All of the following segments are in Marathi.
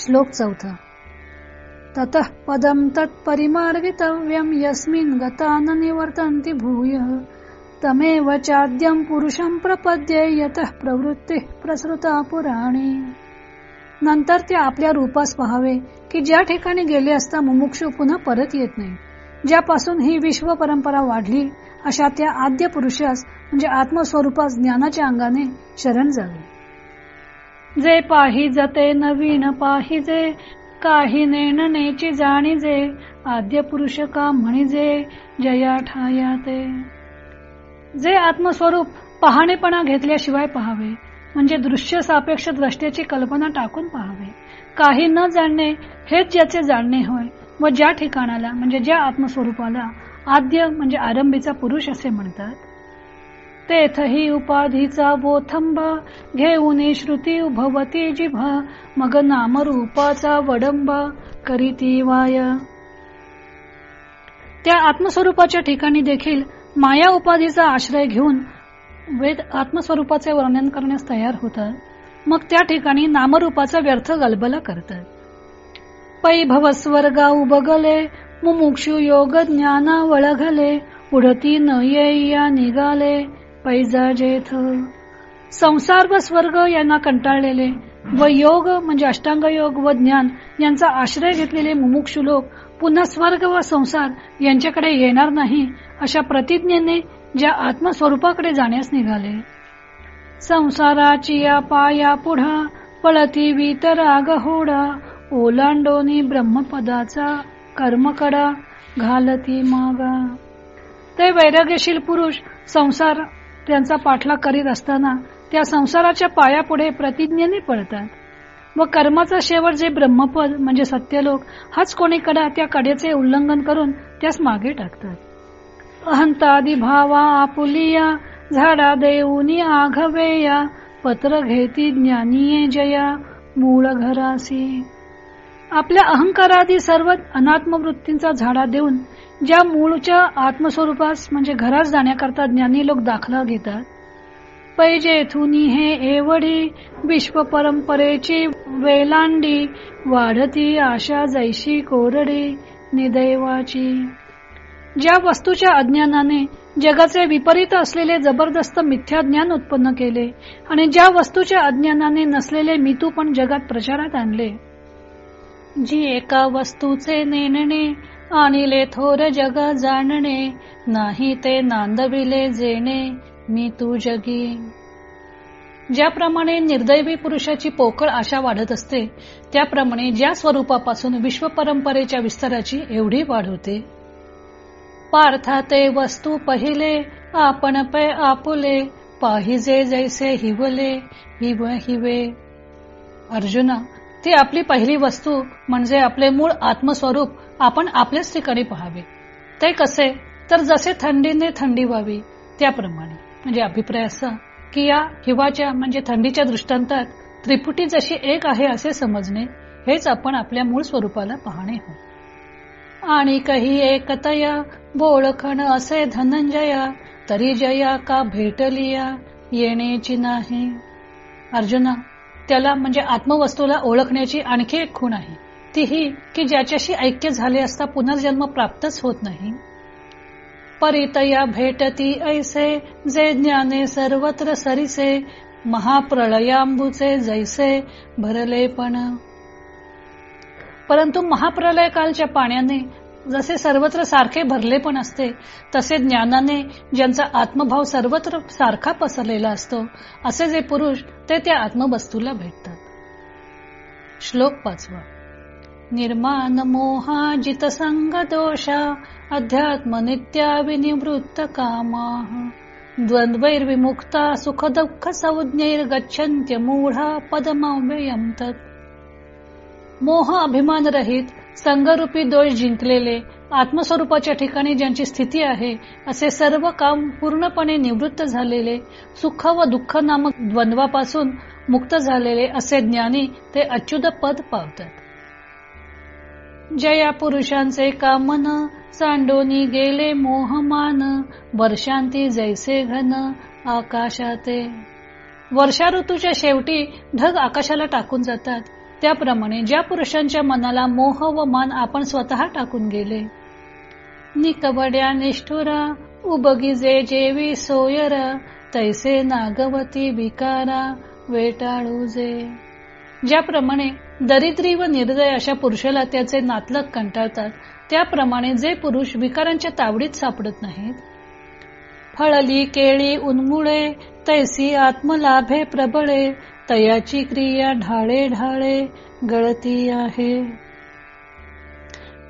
श्लोक चौथा. ततः पदम तत्परिमार्गितव्यम यस्मिन गतान निवर्तन्ति भूय। तमेव चाद्यम पुरुषम प्रपद्ये यतः प्रवृत्ती प्रसृता पुराणी। नंतर ते आपल्या रूपास पहावे की ज्या ठिकाणी गेले असता मुमुक्षु पुन्हा परत येत नाही. ज्यापासून ही विश्व परंपरा वाढली अशा त्या आद्य पुरुषास म्हणजे आत्मस्वरूपास ज्ञानाच्या अंगाने शरण जावे. जे पाहिजते नवीन पाहिजे काही नेणनेची जाणीजे आद्य पुरुष का म्हणिजे जया ठाया ते. जे आत्मस्वरूप पहाणेपणा घेतल्याशिवाय पहावे म्हणजे दृश्य सापेक्ष द्रष्ट्याची कल्पना टाकून पहावे. काही न जाणणे हेच ज्याचे जाणणे होय व ज्या ठिकाणाला म्हणजे ज्या आत्मस्वरूपाला आद्य म्हणजे आरंभीचा पुरुष असे म्हणतात तेथही उपाधीचा बोथंबा. घेऊन श्रुती उभवती जिभा. मग नामरूपाचा वडंबा. करीती वाय. त्या आत्मस्वरूपाच्या ठिकाणी देखील माया उपाधीचा आश्रय घेऊन वेद आत्मस्वरूपाचे वर्णन करण्यास तयार होतात. मग त्या ठिकाणी नामरूपाचा व्यर्थ गलबला करतात. पै भवस्वर्गा उबगले मुमुक्षु योग ज्ञाना वळघले उडती न या निघाले. पैजा जेथ संसार व स्वर्ग यांना कंटाळलेले व योग म्हणजे अष्टांग योग व ज्ञान यांचा आश्रय घेतलेले मुमुक्षु लोक पुन्हा स्वर्ग व संसार यांच्याकडे येणार नाही अशा प्रतिज्ञेने ज्या आत्मस्वरूपाकडे जाण्यास निघाले. संसाराची या पाया पुढा पळती वितराग होडा ओलांडोनी ब्रह्मपदाचा कर्मकडा घालती मागा. ते वैराग्यशील पुरुष संसार त्यांचा पाठलाग करीत असताना त्या संसाराच्या पायापुढे प्रतिज्ञेने पळतात. व कर्माचा शेवट जे ब्रह्मपद म्हणजे सत्यलोक हाच कोणी कडा त्या कडेचे उल्लंघन करून त्यास मागे टाकतात. अहंतादी भावा आपुलिया झाडा देऊनी आघवेया पत्र घेती ज्ञानीये जया मूळ घरासी. आपल्या अहंकारादी सर्व अनात्म वृत्तींचा झाडा देऊन ज्या मूळच्या आत्मस्वरूपास म्हणजे घरात जाण्याकरता ज्ञानी लोक दाखला घेतात पैजेथुनी हे एवढी विश्व परंपरेची वेलांडी वाढती आशा जैशी कोरडी निदैवाची. ज्या वस्तूच्या अज्ञानाने जगाचे विपरीत असलेले जबरदस्त मिथ्या ज्ञान उत्पन्न केले आणि ज्या वस्तूच्या अज्ञानाने नसलेले मितू पण जगात प्रचारात आणले. जी एका वस्तूचे नेणणे आणिले थोर जग जाणणे नाही ते नांदविले जेणे मी तू जगी. ज्याप्रमाणे निर्दैवी पुरुषाची पोकळ आशा वाढत असते त्याप्रमाणे ज्या स्वरूपापासून विश्व परंपरेच्या विस्ताराची एवढी वाढ होते. पार्था ते वस्तू पहिले आपण पै आपुले पाहिजे जैसे हिवले हिव हिवे. अर्जुना ती आपली पहिली वस्तू म्हणजे आपले मूळ आत्मस्वरूप आपण आपल्याच ठिकाणी पहावे. ते कसे? तर जसे थंडीने थंडी व्हावी त्याप्रमाणे. म्हणजे अभिप्राय असा की या हिवाच्या म्हणजे थंडीच्या दृष्टांतात त्रिपुटी जशी एक आहे असे समजणे हेच आपण आपल्या मूळ स्वरूपाला पाहणे हो आणि काही एकतया बोळखण असे धनंजया तरी जया का भेटलिया येण्याची नाही. अर्जुना त्याला म्हणजे आत्मवस्तूला ओळखण्याची आणखी एक खूण आहे. तीही की ज्याच्याशी ऐक्य झाले असता पुनर्जन्म प्राप्तच होत नाही. परितया भेटती ऐसे जे ज्ञाने सर्वत्र सरिसे महाप्रलयांबुचे जैसे भरले पण. परंतु महाप्रलय कालच्या पाण्याने जसे सर्वत्र सारखे भरले पण असते तसे ज्ञानाने ज्यांचा आत्मभाव सर्वत्र सारखा पसरलेला असतो असे जे पुरुष ते त्या आत्मवस्तूला भेटतात. श्लोक पाचवा. निर्माण मोहा जित संग दोषा अध्यात्म नित्या विनिवृत्त कामा द्वंद्वैर्विमुक्ता सुख दुःख संज्ञैर गच्छन्त्य मूढा पदमव्ययम तत्। मोह अभिमान रहित संगरूपी दोष जिंकलेले आत्मस्वरूपाच्या ठिकाणी ज्यांची स्थिती आहे असे सर्व काम पूर्णपणे निवृत्त झालेले सुख व दुःख नामक द्वंद्वापासून मुक्त झालेले असे ज्ञानी ते अच्युत पद पावतात. जया पुरुषांचे कामन सांडोनी गेले मोहमान वर्षांती जैसे घन आकाशाते. वर्षा ऋतूच्या शेवटी ढग आकाशाला टाकून जातात. त्याप्रमाणे ज्या पुरुषांच्या मनाला मोह व मान आपण स्वतः टाकून गेले. निकबड्या निष्ठुरा उबगीजे जेवी सोयर तैसे नागवती विकारा वेटाळूजे. ज्याप्रमाणे दरिद्री व निर्दय अशा पुरुषाला त्याचे नातलग कंटाळतात. त्याप्रमाणे जे पुरुष विकारांच्या तावडीत सापडत नाहीत. फळली केळी उन्मुळे तैसी आत्मलाभे प्रबळे तयाची क्रिया ढाळे ढाळे गळती आहे.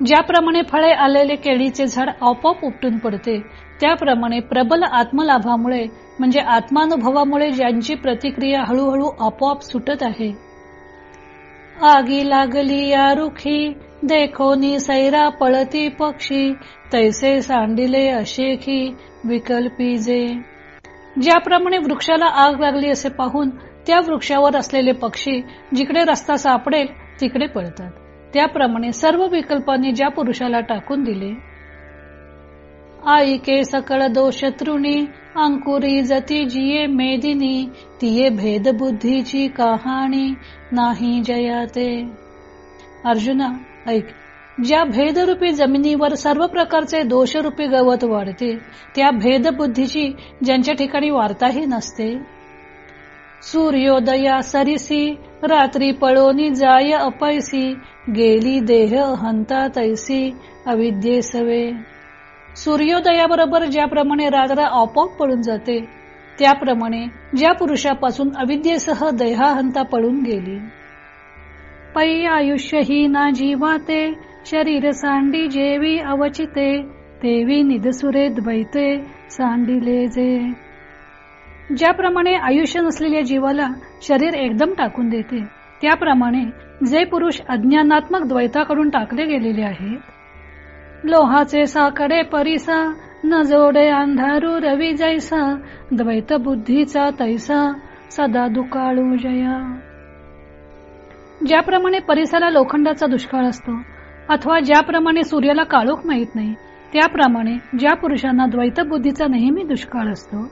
ज्याप्रमाणे फळे आलेले केळीचे झाड आपोआप उपटून पडते त्याप्रमाणे प्रबल आत्मलाभामुळे म्हणजे आत्मानुभवामुळे ज्यांची प्रतिक्रिया हळूहळू आपोआप सुटत आहे. आगी लागली या रुखी. देखोनी सैरा पळती पक्षी. तैसे सांडिले अशेखी विकल्पी जे. ज्याप्रमाणे वृक्षाला आग लागली असे पाहून त्या वृक्षावर असलेले पक्षी जिकडे रस्ता सापडेल तिकडे पळतात. त्याप्रमाणे सर्व विकल्पांनी ज्या पुरुषाला टाकून दिले. आईके सकळ दोष तृणी अंकुरी जती जिये मेदिनी तिये भेद बुद्धीची कहाणी नाही जयाते अर्जुना ऐक ज्या भेदरूपी जमिनीवर सर्व प्रकारचे दोषरूपी गवत वाढते त्या भेदबुद्धीची ज्यांच्या ठिकाणी वार्ताही नसते सूर्योदया सरिसी रात्री पळोनी जाय अपैसी गेली देह हंता तैसी अविद्ये सवे सूर्योदयाबरोबर ज्याप्रमाणे रात्र आपोआप पळून जाते त्याप्रमाणे ज्या पुरुषापासून अविद्येसह देहाहंता पळून गेली. पै आयुष्य ही ना जीवाते शरीर सांडी जेवी अवचिते देवी निदसुरे द्वैते सांडिले जे ज्याप्रमाणे आयुष्य नसलेल्या जीवाला शरीर एकदम टाकून देते त्याप्रमाणे जे पुरुष अज्ञानात्मक द्वैताकडून टाकले गेलेले आहेत लोहाचे साकडे परिसा न जोडे अंधारू रवी जैसा द्वैत बुद्धीचा तैसा सदा दुकाळू जया. ज्याप्रमाणे परिसाला लोखंडाचा दुष्काळ असतो अथवा ज्याप्रमाणे सूर्याला काळोख माहीत नाही त्याप्रमाणे ज्या पुरुषांना द्वैत बुद्धीचा नेहमी दुष्काळ असतो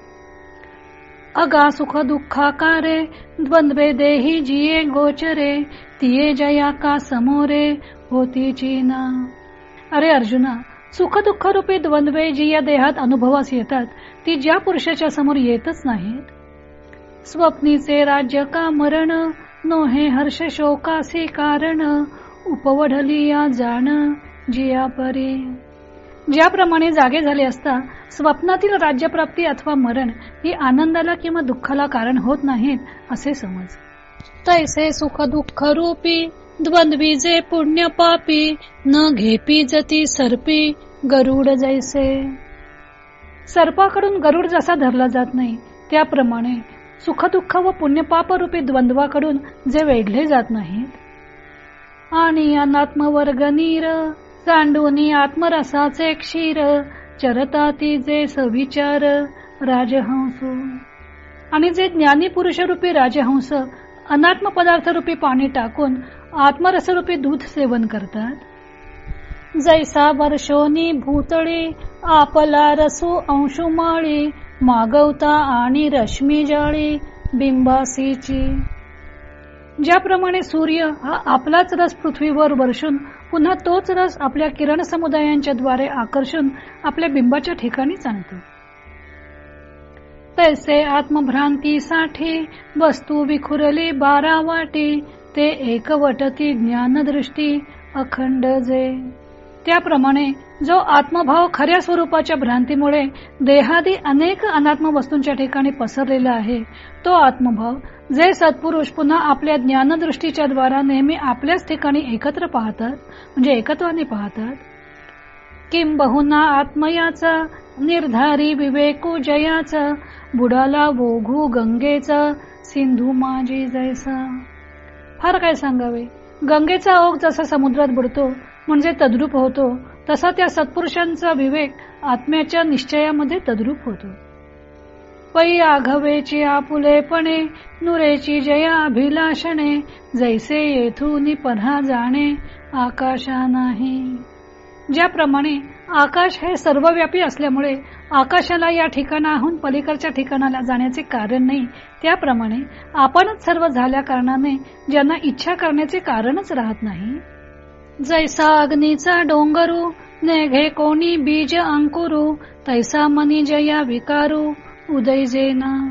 अगा सुख दुःखाकारे द्वंद्वे देही जिये गोचरे तिये जया का समोरे होती ना अरे अर्जुना सुख दुःख रूपी द्वंद्वे जी या देहात अनुभवास येतात ती ज्या पुरुषाच्या समोर येतच नाहीत. स्वप्नीचे राज्य का मरण नोहे हर्ष शोकासी कारण उपवढली या जाण जिया परी ज्याप्रमाणे जागे झाले असता स्वप्नातील राज्यप्राप्ती अथवा मरण ही आनंदाला किंवा दुःखाला कारण होत नाहीत असे समज. तैसे सुख दुःख रूपी द्वंद्वी जे पुण्य पापी न घेपी जती सर्पी गरुड जैसे. सर्पाकडून गरुड जसा धरला जात नाही त्याप्रमाणे सुख दुःख व पुण्यपापरूपी द्वंद्वाकडून जे वेढले जात नाहीत. आणि अनात्मवर्ग नीर सांडूनी आत्मरसाचे क्षीर चरताती जे सविचार राजहंस. आणि जे ज्ञानी पुरुषरूपी राजहंस अनात्म पदार्थ रूपी पाणी टाकून आत्मरसरूपी दूध सेवन करतात. जैसा वर्षोनी भूतळी आपला रसू अंशुमाळी मागवता आणि रश्मी जाळी बिंबासीची. ज्याप्रमाणे सूर्य हा आपलाच रस पृथ्वीवर वर्षून पुन्हा तोच रस आपल्या किरण समुदायांच्या द्वारे आकर्षून आपल्या बिंबाच्या ठिकाणी आणतो तैसे आत्मभ्रांतीसाठी वस्तू विखुरली बारा वाटी ते एकवटती ज्ञानदृष्टी अखंड जे. त्याप्रमाणे जो आत्मभाव खऱ्या स्वरूपाच्या भ्रांतीमुळे देहादी अनेक अनात्म वस्तूंच्या ठिकाणी पसरलेला आहे तो आत्मभाव जे सत्पुरुष पुन्हा आपल्या ज्ञानदृष्टीच्या द्वारा नेहमी आपल्याच ठिकाणी एकत्र पाहतात म्हणजे एकत्वाने पाहतात किम बहुना आत्मयाचा निर्धारी विवेकू जयाचा बुडाला वोघू गंगेचा सिंधू माझी जैसा. फार काय सांगावे? गंगेचा ओघ जसा समुद्रात बुडतो म्हणजे तद्रूप होतो तसा त्या सत्पुरुषांचा विवेक आत्म्याच्या निश्चयामध्ये तद्रूप होतो. पै आघवेची आपुलेपणे नुरेची जया अभिलाषणे जैसे येथून पन्हा जाणे आकाशा नाही ज्याप्रमाणे आकाश हे सर्वव्यापी असल्यामुळे आकाशाला या ठिकाणाहून पलीकडच्या ठिकाणाला जाण्याचे कारण नाही. त्याप्रमाणे आपणच सर्व झाल्या कारणाने ज्यांना इच्छा करण्याचे कारणच राहत नाही. जैसा अग्नीचा डोंगरू नेघे कोणी बीज अंकुरू तैसा मनी जया विकारू उदय जेना.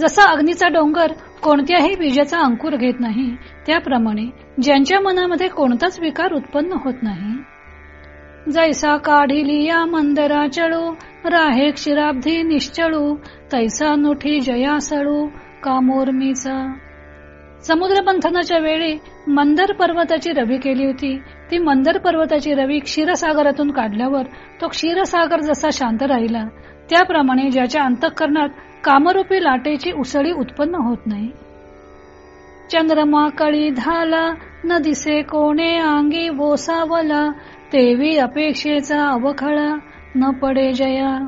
जसा अग्नीचा डोंगर कोणत्याही बीजाचा अंकुर घेत नाही त्याप्रमाणे ज्यांच्या मनामध्ये कोणताच विकार उत्पन्न होत नाही. जैसा काढिली या मंदरा चळू राहे क्षीराब्धी निश्चळू तैसा नुठी जया सळू कामोर्मीचा समुद्र मंथनाच्या वेळी मंदर पर्वताची रवी केली होती. ती मंदर पर्वताची रवी क्षीरसागरातून काढल्यावर तो क्षीरसागर जसा शांत राहिला त्याप्रमाणे ज्याच्या अंतःकरणात कामरूपी लाटेची उसळी उत्पन्न होत नाही. चंद्रमा कळी धाला न दिसे कोणे अंगी बोसावला तेवी अपेक्षेचा अवखळा न पडे जया.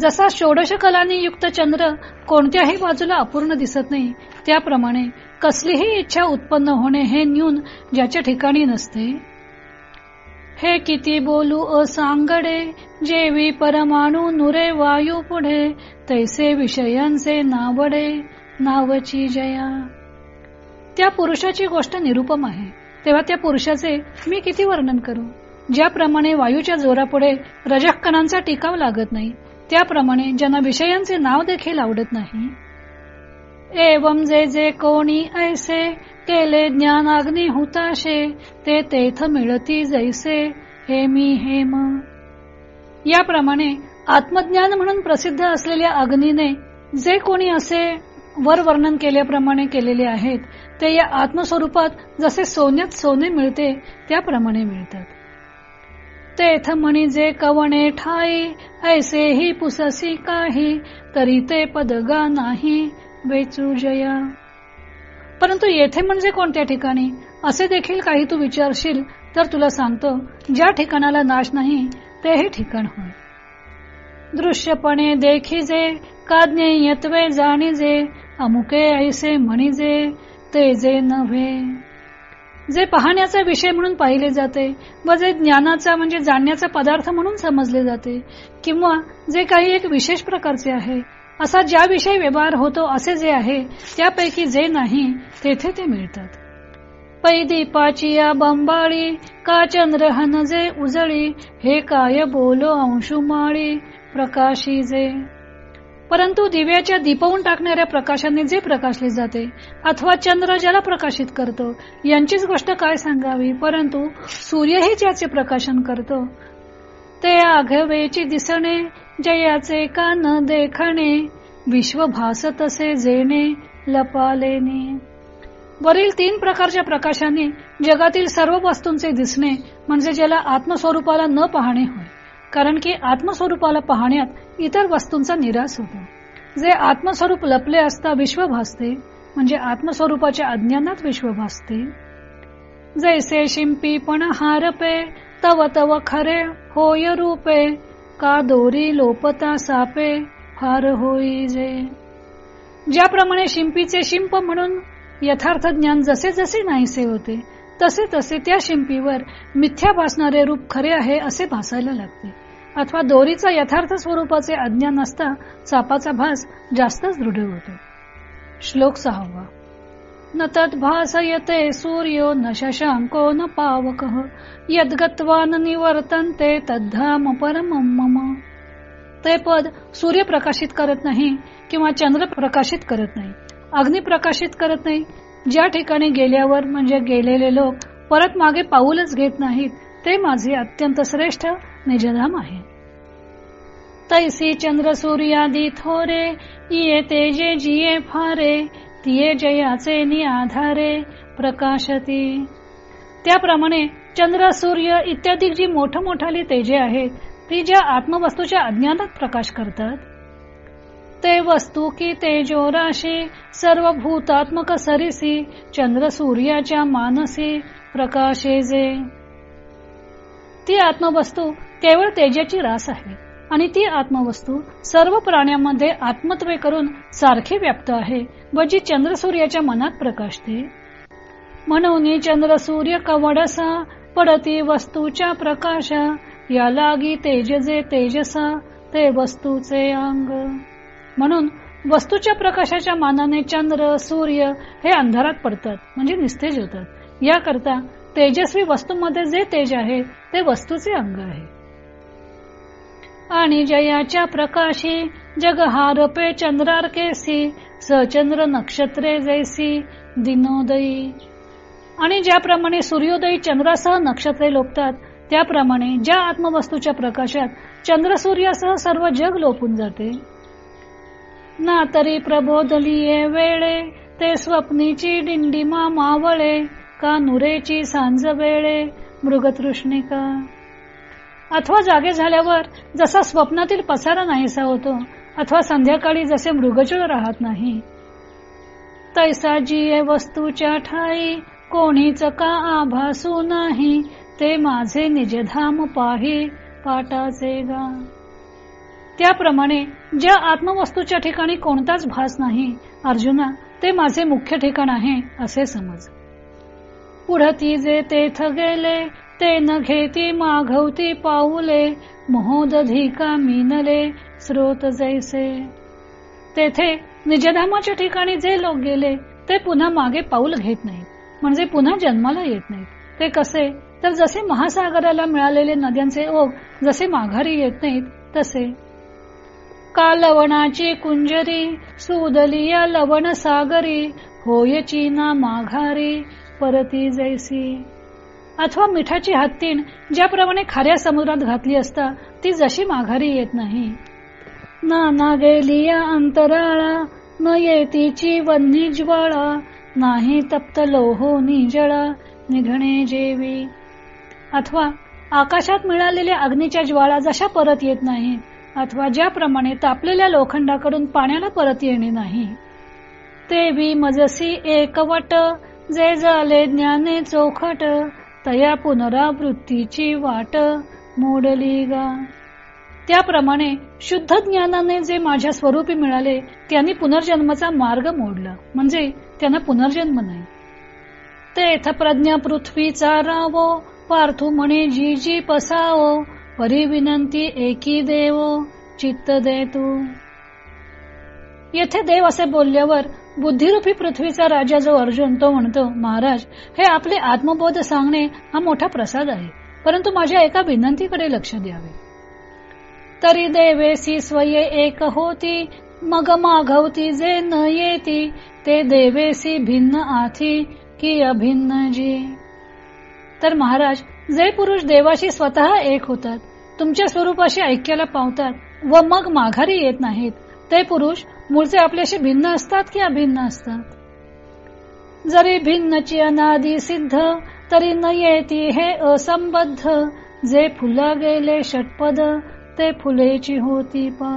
जसा षोडश कलानी युक्त चंद्र कोणत्याही बाजूला अपूर्ण दिसत नाही त्याप्रमाणे कसलीही इच्छा उत्पन्न होणे हे न्यून ज्याच्या ठिकाणी नसते. हे किती बोलू असांगडे जेवी परमाणू नुरे वायू पुढे तैसे विषयांचे नावडे नावची जया. त्या पुरुषाची गोष्ट निरुपम आहे. तेव्हा त्या पुरुषाचे मी किती वर्णन करू? ज्याप्रमाणे वायूच्या जोरापुढे रजकणांचा टिकाव लागत नाही त्याप्रमाणे ज्यांना विषयांचे नाव देखील आवडत नाही. एवम जे जे कोणी ऐसे केले ज्ञान अग्नी हुताशे ते तेथ मिळती जैसे हे मी हेम याप्रमाणे आत्मज्ञान म्हणून प्रसिद्ध असलेल्या अग्नीने जे कोणी असे वर वर्णन केल्याप्रमाणे केलेले आहेत ते या आत्मस्वरूपात जसे सोन्यात सोने मिळते त्याप्रमाणे मिळतात. तेथ म्हणी जे कवणे ठाई ऐसे ही पुससी काही तरी ते पदगा नाही वेचू जया. परंतु येथे म्हणजे कोणत्या ठिकाणी? असे देखील काही तू विचारशील तर तुला सांगतो ज्या ठिकाणाला नाश नाही तेही ठिकाण होय. दृश्यपणे देखिजे काज्ञेयत्वे जाणीजे अमुके ऐसे म्हणीजे ते जे नव्हे. जे पाहण्याचा विषय म्हणून पाहिले जाते व जे ज्ञानाचा म्हणजे जाणण्याचा पदार्थ म्हणून समजले जाते किंवा जे काही एक विशेष प्रकारचे आहे असा ज्याविषयी व्यवहार होतो असे जे आहे त्यापैकी जे नाही तेथे ते मिळतात. पैदीपाची या बंबाळी का चंद्रहन जे उजळी हे काय बोलो अंशुमाळी प्रकाशी जे. परंतु दिव्याच्या दीपवून टाकणाऱ्या प्रकाशाने जे प्रकाशले जाते अथवा चंद्र ज्याला प्रकाशित करतो यांचीच गोष्ट काय सांगावी? परंतु सूर्यही ज्याचे प्रकाशन करतो ते आघवेची दिसणे जयाचे का न देखणे विश्व भास तसे जेणे लपालेने. वरील तीन प्रकारच्या प्रकाशाने जगातील सर्व वस्तूंचे दिसणे म्हणजे ज्याला आत्मस्वरूपाला न पाहणे होय. कारण की आत्मस्वरूपाला पाहण्यात इतर वस्तूंचा निराश होतो. जे आत्मस्वरूप लपले असता विश्व भासते म्हणजे आत्मस्वरूपाच्या अज्ञानात विश्व भासते. जैसे शिंपी पण हारपे तव तव खरे होय रूपे का दोरी लोपता सापे फार होई जे. ज्याप्रमाणे शिंपीचे शिंप म्हणून यथार्थ ज्ञान जसे जसे नाहीसे होते तसे तसे त्या शिंपीवर मिथ्या भासणारे रूप खरे आहे असे भासायला लागते. अथवा दोरीचा यथार्थ स्वरूपाचे अज्ञान असता चापाचा भास जास्तच दृढ होतो. श्लोक सहावा. न तद्भासयते सूर्यो न शशांको न पावक यद्गत्वान निवर्तन निवर्तन्ते तद्धाम परमं मम. ते पद सूर्य प्रकाशित करत नाही किंवा चंद्र प्रकाशित करत नाही अग्नी प्रकाशित करत नाही ज्या ठिकाणी गेल्यावर म्हणजे गेलेले लोक परत मागे पाऊलच घेत नाहीत ते माझे अत्यंत श्रेष्ठ निजधाम आहे. तैसी चंद्र सूर्यादी थोरे ये तेजे जिये फारे तिये जयाचे नि आधारे प्रकाशती. त्याप्रमाणे चंद्र सूर्य इत्यादी जी मोठ मोठाली तेजे आहेत ती ज्या आत्मवस्तूच्या अज्ञानात प्रकाश करतात. ते वस्तू की तेजो राशी सर्व भूतात्मक सरिसी चंद्र सूर्याच्या मानसी प्रकाशे जे ती आत्मवस्तू केवळ तेजाची रास आहे. आणि ती आत्मवस्तू सर्व प्राण्यांमध्ये आत्मत्वे करून सारखी व्याप्त आहे व जी चंद्र सूर्याच्या मनात प्रकाशते. म्हणून चंद्र सूर्य कवडसा पडती वस्तूच्या प्रकाशा या लागी तेजजे तेजसा ते वस्तूचे अंग. म्हणून वस्तूच्या प्रकाशाच्या मानाने चंद्र सूर्य हे अंधारात पडतात म्हणजे निस्तेज होतात. याकरता तेजस्वी वस्तूमध्ये जे तेज आहे ते वस्तूचे अंग आहे. आणि जयाच्या प्रकाशी जग हारपे चंद्रारकेसी सचंद्र नक्षत्रे जैसी दिनोदयी. आणि ज्याप्रमाणे सूर्योदयी चंद्रासह नक्षत्रे लोपतात त्याप्रमाणे ज्या आत्मवस्तूच्या प्रकाशात चंद्र सूर्यासह सर्व जग लोपून जाते. ना तरी प्रबोधलीये वेळे ते स्वप्नीची डिंडिमा मावळे का नुरेची सांज वेळे मृगतृष्णिका. अथवा जागे झाल्यावर जसा स्वप्नातील पसारा नाहीसा होतो अथवा संध्याकाळी जसे मृगचूळ राहत नाही. तैसा जीये वस्तूच्या ठाई कोणीच का आभासू नाही ते माझे निजधाम पाही पाटाचे गा. त्याप्रमाणे ज्या आत्मवस्तूच्या ठिकाणी कोणताच भास नाही अर्जुना ते माझे मुख्य ठिकाण आहे असे समज. पुढती जे तेथ गेले ते न घेती माघवती पाऊले मोहोदधिका मीनले स्रोत जैसे. तेथे निजधामाच्या ठिकाणी जे लोक गेले ते पुन्हा मागे पाऊल घेत नाहीत. म्हणजे पुन्हा जन्माला येत नाहीत. ते कसे? तर जसे महासागराला मिळालेले नद्यांचे ओघ जसे माघारी येत नाहीत तसे. का लवणाची कुंजरी सुदलिया लवण सागरी होयची ना माघारी परती जैसी. अथवा मिठाची हत्तीण ज्याप्रमाणे खाऱ्या समुद्रात घातली असता ती जशी माघारी येत नाही. ना ना गेली अंतराळा न येतीची वन्नी ज्वाळा नाही तप्त लोहो निजळा निघणे जेवी. अथवा आकाशात मिळालेल्या अग्नीच्या ज्वाळा जशा परत येत नाही अथवा ज्याप्रमाणे तापलेल्या लोखंडाकडून पाण्याला परत येणे नाही. ते बी मजसी एकवट जे झाले ज्ञाने चोखट तया पुनरावृत्तीची वाट मोडली गा. त्याप्रमाणे शुद्ध ज्ञानाने जे माझ्या स्वरूपी मिळाले त्यांनी पुनर्जन्माचा मार्ग मोडला. म्हणजे त्यांना पुनर्जन्म नाही. तेथ प्रज्ञा पृथ्वीचा रावो पार्थू म्हणे जी जी पसावो परी विनंती एकी देवो चित्त दे तू. येथे देव असे बोलल्यावर बुद्धिरूपी पृथ्वीचा राजा जो अर्जुन तो म्हणतो महाराज हे आपले आत्मबोध सांगणे हा मोठा प्रसाद आहे. परंतु माझ्या एका विनंतीकडे लक्ष द्यावे. तरी देवेसी स्वये एक होती मग माघवती जे न येती ते देवेसी भिन्न आथी की अभिन्न जी. तर महाराज जे पुरुष देवाशी स्वतः एक होतात तुमच्या स्वरूपाशी ऐक्याला पावतात व मग माघारी येत नाहीत ते पुरुष मूळचे आपल्याशी भिन्न असतात की अभिन्न असतात? जरी भिन्नची अनादी सिद्ध तरी न येती हे असंबद्ध. जे फुला गेले षटपद ते फुलेची होती पा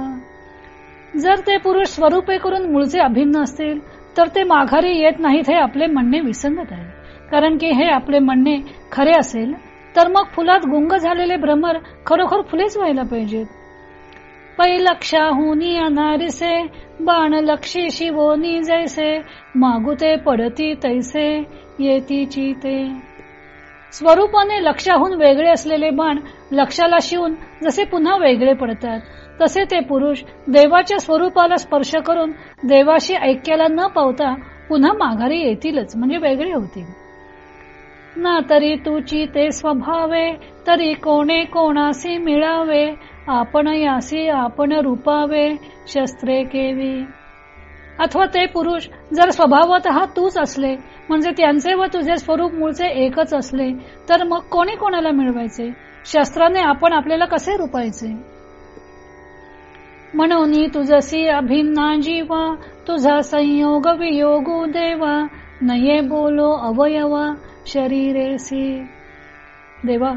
जर ते पुरुष स्वरूपे करून मूळचे अभिन्न असतील तर ते माघारी येत नाहीत हे आपले म्हणणे विसंगत आहे. कारण की हे आपले म्हणणे खरे असेल तर मग फुलात गुंग झालेले भ्रमर खरोखर फुलेच व्हायला पाहिजेत. पैलक्षाहुनी अनारिसे बाण लक्षी शिवोनी जैसे मागुते पडती तैसे येतीची ते स्वरूपाने लक्षाहून वेगळे असलेले बाण लक्षाला शिवून जसे पुन्हा वेगळे पडतात तसे ते पुरुष देवाच्या स्वरूपाला स्पर्श करून देवाशी ऐक्याला न पावता पुन्हा माघारी येतीलच म्हणजे वेगळे होतील. ना तरी तुची ते स्वभावे तरी कोणे कोणाशी मिळावे आपण यासी आपण रूपावे शस्त्रे केवी. अथवा ते पुरुष जर स्वभावत तूच असले म्हणजे त्यांचे व तुझे स्वरूप मूळचे एकच असले तर मग कोणी कोणाला मिळवायचे? शस्त्राने आपण आपल्याला कसे रुपायचे? म्हणून तुझसी अभिन्ना जीवा तुझा संयोग वियोगू देवा नये बोलो अवयवा शरीरेसी. देवा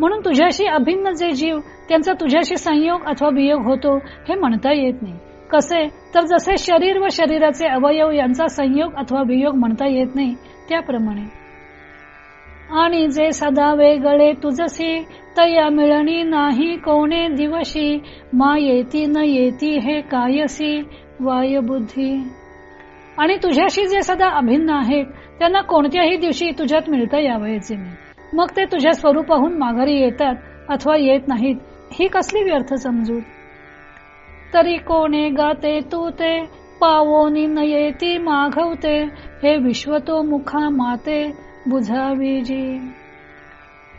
म्हणून तुझ्याशी अभिन्न जे जीव त्यांचा तुझ्याशी संयोग अथवा वियोग होतो हे म्हणता येत नाही. कसे? तर जसे शरीर व शरीराचे अवयव यांचा संयोग अथवा वियोग म्हणता येत नाही त्याप्रमाणे. आणि जे सदा वेगळे तुझसी तया मिळणी नाही कोणे दिवशी मा येती न येती हे कायसी वाय बुद्धी आणि तुझ्याशी जे सदा अभिन्न आहेत त्यांना कोणत्याही दिवशी तुझ्यात मिळता यावयाचे नाही. मग ते तुझ्या स्वरूपाहून माघारी येतात अथवा येत नाहीत ही कसली व्यर्थ समजू? तरी कोणे गाते तू ते पावोनी न येती माघवते हे विश्व तो मुखा माते बुझावीजी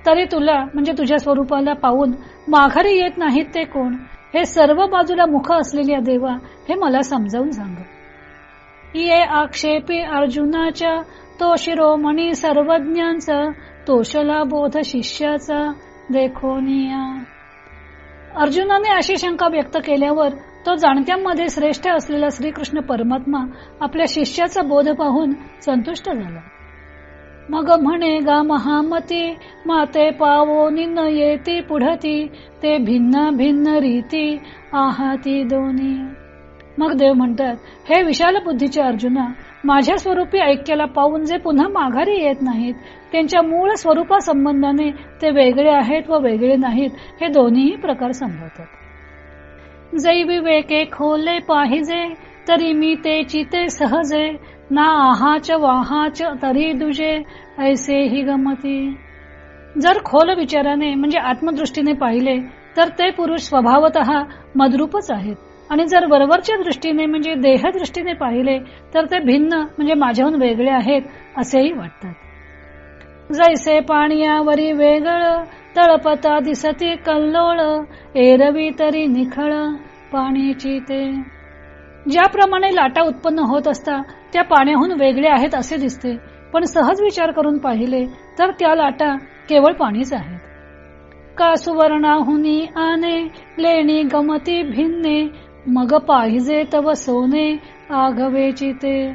तरी तुला म्हणजे तुझ्या स्वरूपाला पाहून माघारी येत नाहीत ते कोण? हे सर्व बाजूला मुख असलेल्या देवा हे मला समजावून सांग. ये आक्षेपी अर्जुनाच्या तो शिरोमणी सर्वज्ञांचा तोषला बोध शिष्याचा देखोनिया. अर्जुनाने अशी शंका व्यक्त केल्यावर तो जाणत्यांमध्ये श्रेष्ठ असलेला श्रीकृष्ण परमात्मा आपल्या शिष्याचा बोध पाहून संतुष्ट झाला. मग म्हणे गा महामती माते पावो निन येती पुढती ते भिन्न भिन्न रीती आहाती दोन्ही. मग देव म्हणतात हे विशाल बुद्धीचे अर्जुना माझ्या स्वरूपी ऐक्याला पाहून जे पुन्हा माघारी येत नाहीत त्यांच्या मूळ स्वरूपा संबंधाने ते वेगळे आहेत व वेगळे नाहीत हे दोन्ही प्रकार संभवतात. जै विवेके खोले पाहिजे तरी मी ते चिते सहजे ना आहाच वाहाच तरी दुजे ऐसे ही गमती. जर खोल विचाराने म्हणजे आत्मदृष्टीने पाहिले तर ते पुरुष स्वभावत मद्रूपच आहेत. आणि जर वरवरच्या दृष्टीने म्हणजे देहदृष्टीने पाहिले तर ते भिन्न म्हणजे माझ्याहून वेगळे आहेत असेही वाटतात. जैसे पाण्यावरी वेगळ तळपता दिसती कल्लोळ एरवी तरी निखळ पाण्याची ते. ज्याप्रमाणे लाटा उत्पन्न होत असता त्या पाण्याहून वेगळे आहेत असे दिसते. पण सहज विचार करून पाहिले तर त्या लाटा केवळ पाणीच आहेत. का सुवर्णाहुनी आने लेणी गमती भिन्ने मग पाहिजे तव सोने आघवेची ते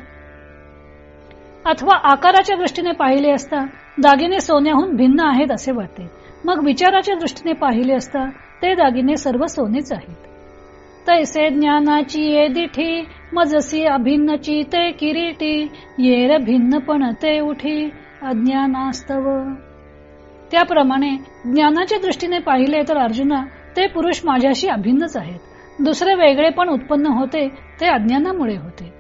अथवा आकाराच्या दृष्टीने पाहिले असता दागिने सोन्याहून भिन्न आहेत असे वाटते. मग विचाराच्या दृष्टीने पाहिले असता ते दागिने सर्व सोनेच आहेत. तैसे ज्ञानाची ये दिठी मजसी अभिन्नची ते किरीटी येर भिन्नपण ते उठी अज्ञानास्तव. त्याप्रमाणे ज्ञानाच्या दृष्टीने पाहिले तर अर्जुना ते पुरुष माझ्याशी अभिन्नच आहेत. दुसरे वेगळे पण उत्पन्न होते ते अज्ञानामुळे होते.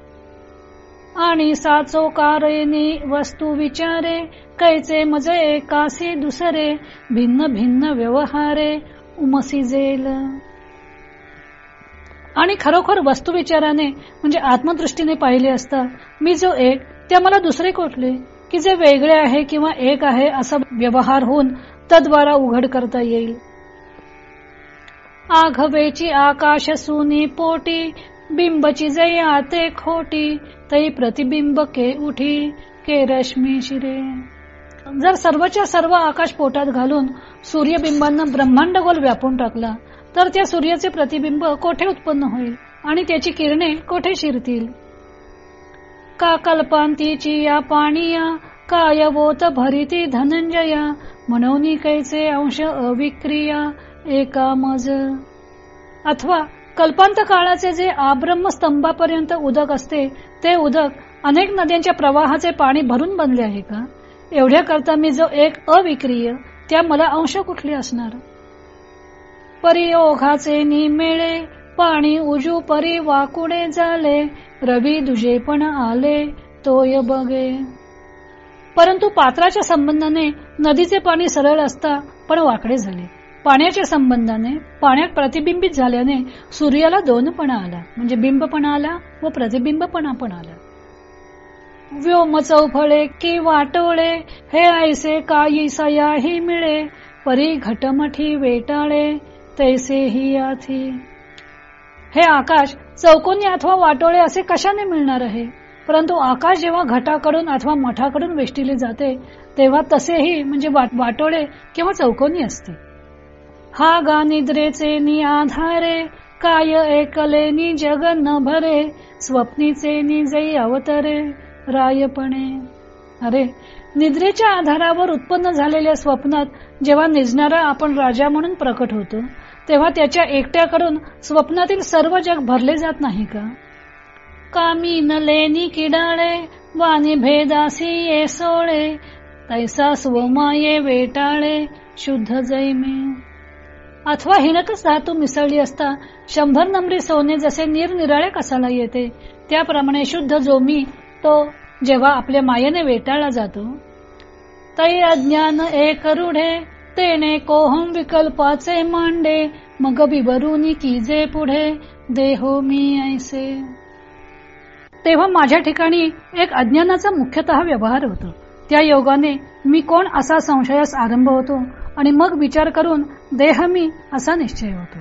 आणि साचो कारेनी वस्तू विचारे कैचे मजे एकासी दुसरे भिन्न भिन्न व्यवहारे उमसी जेल. आणि खरोखर वस्तू विचाराने म्हणजे आत्मदृष्टीने पाहिले असता मी जो एक त्या मला दुसरे कोठले? की जे वेगळे आहे किंवा एक आहे असा व्यवहार होऊन तद्वारा उघड करता येईल. आघवेची आकाश सुनी पोटी बिंबची जय ते खोटी तई प्रतिबिंब के उठी के रश्मी शिरे. जर सर्वच्या सर्व आकाश पोटात घालून सूर्यबिंबांना ब्रह्मांड गोल व्यापून टाकला तर त्या सूर्याचे प्रतिबिंब कोठे उत्पन्न होईल आणि त्याची किरणे कोठे शिरतील? का कल्पांतीची या पाणीया काय वोत भरिती धनंजया म्हणून कैचे अंश अविक्रिया एका मज. अथवा कल्पांत काळाचे जे आब्रम्ह स्तंभापर्यंत उदक असते ते उदक अनेक नद्यांच्या प्रवाहाचे पाणी भरून बनले आहे का? एवढ्या करता मी जो एक अविक्रिय त्या मला अंश कुठले असणार? परियोगाचे निमेळे पाणी उजू परी वाकुडे झाले रवी दुजे पण आले तोय बघे परंतु पात्राच्या संबंधाने नदीचे पाणी सरळ असता पण वाकडे झाले. पाण्याच्या संबंधाने पाण्यात प्रतिबिंबित झाल्याने सूर्याला दोनपणा आला. म्हणजे बिंबपणा आला व प्रतिबिंबपणा पण आला. व्योम चौफळे की वाटोळे हे ऐसे काही सयाही मिळे परी घटमठी वेटाळे तैसे ही आथी. हे आकाश चौकोनी अथवा वाटोळे असे कशाने मिळणार आहे? परंतु आकाश जेव्हा घटाकडून अथवा मठाकडून वेष्टिले जाते तेव्हा तसेही म्हणजे वाटोळे किंवा चौकोनी असते. हा गा निद्रेचे नि आधारे काय एकले नि जग न भरे स्वप्नीचे निजई अवतरे रायपणे. अरे निद्रेच्या आधारावर उत्पन्न झालेल्या स्वप्नात जेव्हा निजणारा आपण राजा म्हणून प्रकट होतो तेव्हा त्याच्या एकट्याकडून स्वप्नातील सर्व जग भरले जात नाही का? कामी नलेनी किडाळे वाणी भेदासी ये सोळे तैसा स्वमाये वेटाळे शुद्ध जैमे. अथवा हिनकच धातू मिसळली असता शंभर नंबरी सोने जसे निरनिराळे कसाला येते त्याप्रमाणे शुद्ध जो मी तो जेव्हा आपल्या मायेने वेटाळला जातो. तै अज्ञान एक रुढे तेने कोहम विकल्पाचे मांडे मग बिबरुनी कीजे पुढे देहो मी ऐसे. तेव्हा माझ्या ठिकाणी एक अज्ञानाचा मुख्यतः व्यवहार होतो. त्या योगाने मी कोण असा संशयास आरंभ होतो? आणि मग विचार करून देह मी असा निश्चय होतो.